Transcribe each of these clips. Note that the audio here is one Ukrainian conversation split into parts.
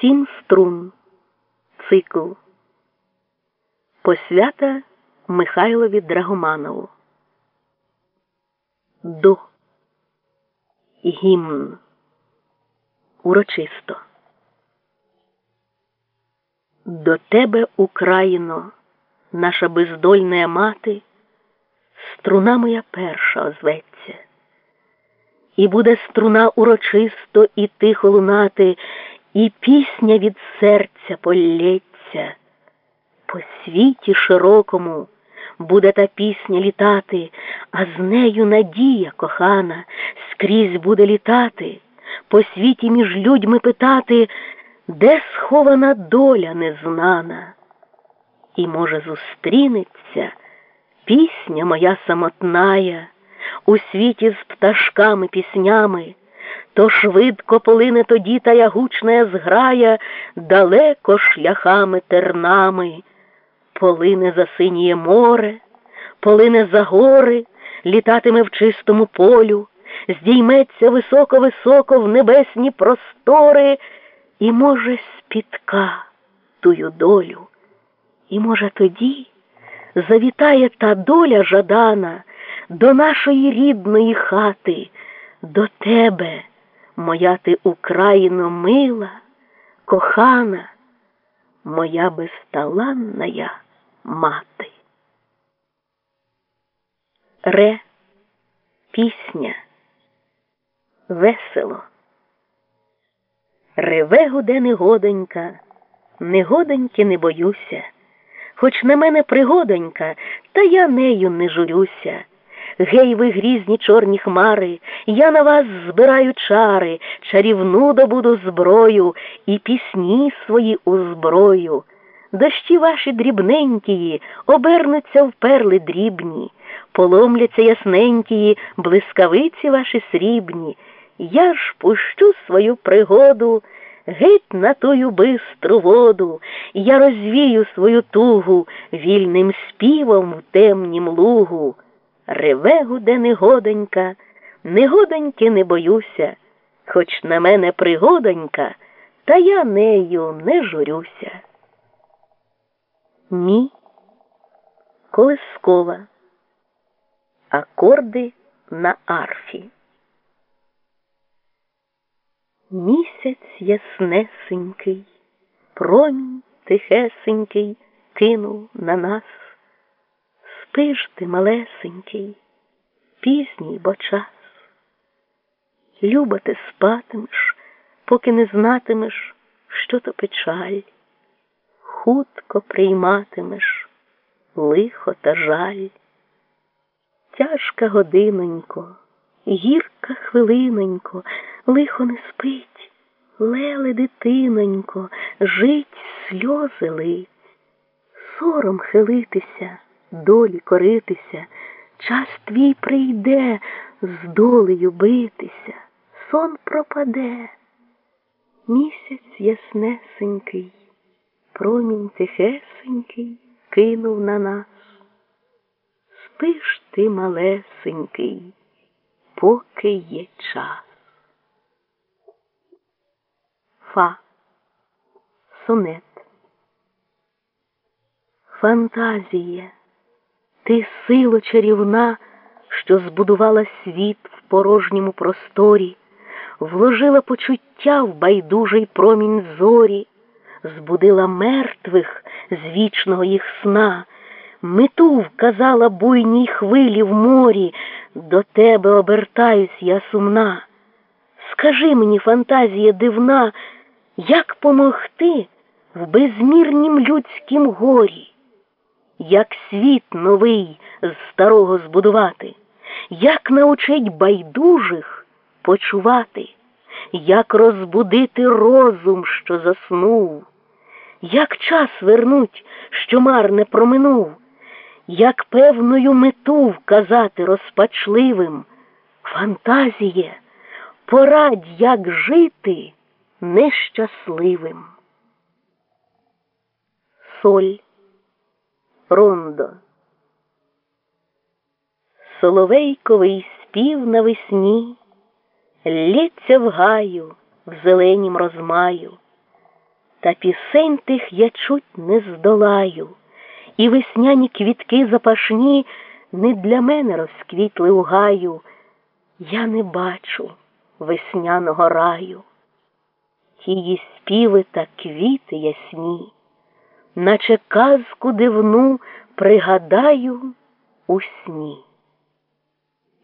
Сім струн. Цикл. Посвята Михайлові Драгоманову. До. Гімн. Урочисто. До тебе, Україно, наша бездольна мати, струна моя перша озветься, і буде струна урочисто і тихо лунати, і пісня від серця полється. По світі широкому буде та пісня літати, а з нею надія кохана скрізь буде літати, по світі між людьми питати, де схована доля незнана. І, може, зустрінеться пісня моя самотная у світі з пташками піснями, то швидко полине тоді та ягучна зграя далеко шляхами тернами, полине за синіє море, полине за гори, літатиме в чистому полю, здійметься високо-високо в небесні простори і, може, спітка тую долю. І, може, тоді завітає та доля жадана до нашої рідної хати, до тебе, моя ти Україно мила, кохана, моя безталанна мати. Ре, пісня, весело. Реве гуде негодонька, негодоньки не боюся хоч на мене пригодонька, та я нею не журюся. Гей, ви грізні чорні хмари, я на вас збираю чари, чарівну добуду зброю і пісні свої у зброю. Дощі ваші дрібненькії, обернуться в перли дрібні, поломляться ясненькії, блискавиці ваші срібні. Я ж пущу свою пригоду геть на тую бистру воду, я розвію свою тугу вільним співом в темнім лугу. Реве гуде негодонька, негодоньки не боюся, хоч на мене пригодонька, та я нею не журюся. Мі колискова. Акорди на арфі. Місяць яснесенький, промінь тихесенький кинув на нас. Спиш ти, малесенький, пізній бо час. Люба ти спатимеш, поки не знатимеш, що то печаль, хутко прийматимеш лихо та жаль. Тяжка годинонько, гірка хвилинонько лихо не спить, леле дитинонько, жить сльози лить, сором хилитися, долі коритися, час твій прийде, з долею битися, сон пропаде. Місяць яснесенький, промінь тихесенький кинув на нас. Спиш ти малесенький, поки є час. Фа. Сонет. Фантазія, ти сило чарівна, що збудувала світ в порожньому просторі, вложила почуття в байдужий промінь зорі, збудила мертвих з вічного їх сна, мету вказала буйній хвилі в морі, до тебе обертаюсь я сумна. Скажи мені, фантазія дивна. Як помогти в безмірнім людськім горі, як світ новий з старого збудувати, як научить байдужих почувати, як розбудити розум, що заснув, як час вернуть, що марне проминув, як певною мету вказати розпачливим, фантазіє, порадь, як жити нещасливим. Соль, рондо, соловейковий спів навесні лється в гаю в зеленім розмаю, Та пісень тих я чуть не здолаю, і весняні квітки запашні не для мене розквітли у гаю. Я не бачу весняного раю. Тії співи та квіти ясні, наче казку дивну пригадаю у сні.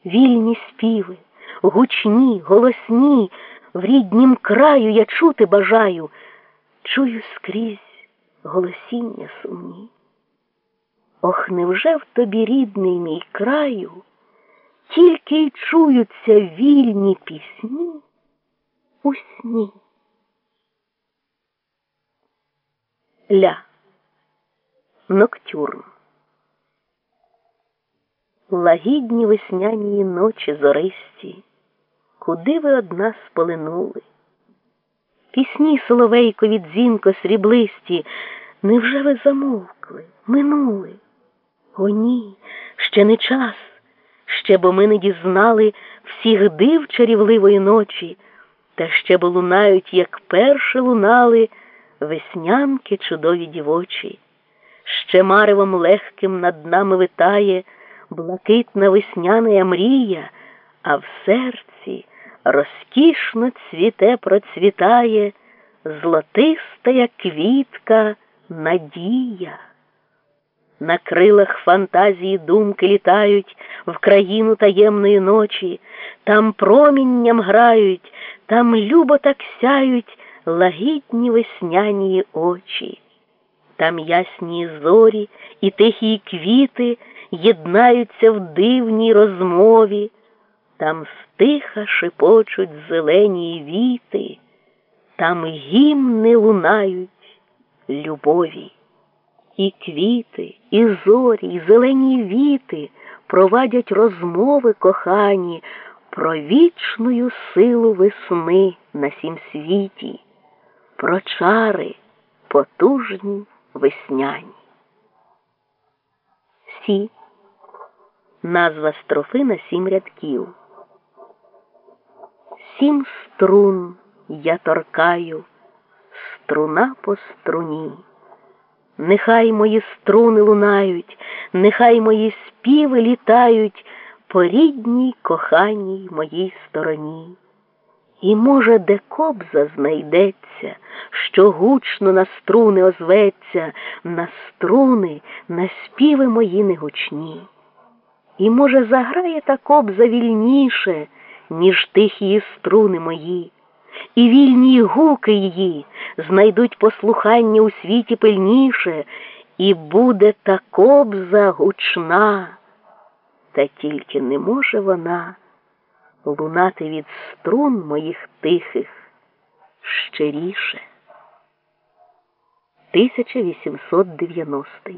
Вільні співи, гучні, голосні, в ріднім краю я чути бажаю, чую скрізь голосіння сумні. Ох, невже в тобі, рідний мій краю, тільки й чуються вільні пісні у сні. Ля Ноктюрн Лагідні весняні ночі зористі, куди ви од нас полинули? Пісні соловейкові дзвінко сріблисті, невже ви замовкли, минули? О, ні, ще не час, ще бо ми не дізнали всіх див чарівливої ночі, та ще бо лунають, як перше лунали веснянки чудові дівочі, ще маревом легким над нами витає блакитна весняна мрія, а в серці розкішно цвіте процвітає золотистая квітка надія. На крилах фантазії думки літають в країну таємної ночі, там промінням грають, там любо так сяють лагідні весняні очі, там ясні зорі і тихі квіти єднаються в дивній розмові, там стиха шепочуть зелені віти, там гімни лунають любові. І квіти, і зорі, і зелені віти провадять розмови кохані про вічную силу весни на сім світі, про чари потужні весняні. Сі назва строфи на сім рядків. Сім струн я торкаю, струна по струні. Нехай мої струни лунають, нехай мої співи літають по рідній, коханій моїй стороні. І, може, де кобза знайдеться, що гучно на струни озветься, на струни, на співи мої негучні. І, може, заграє та кобза вільніше, ніж тихі струни мої і вільні гуки її знайдуть послухання у світі пильніше, і буде та кобза гучна, та тільки не може вона лунати від струн моїх тихих щиріше. 1890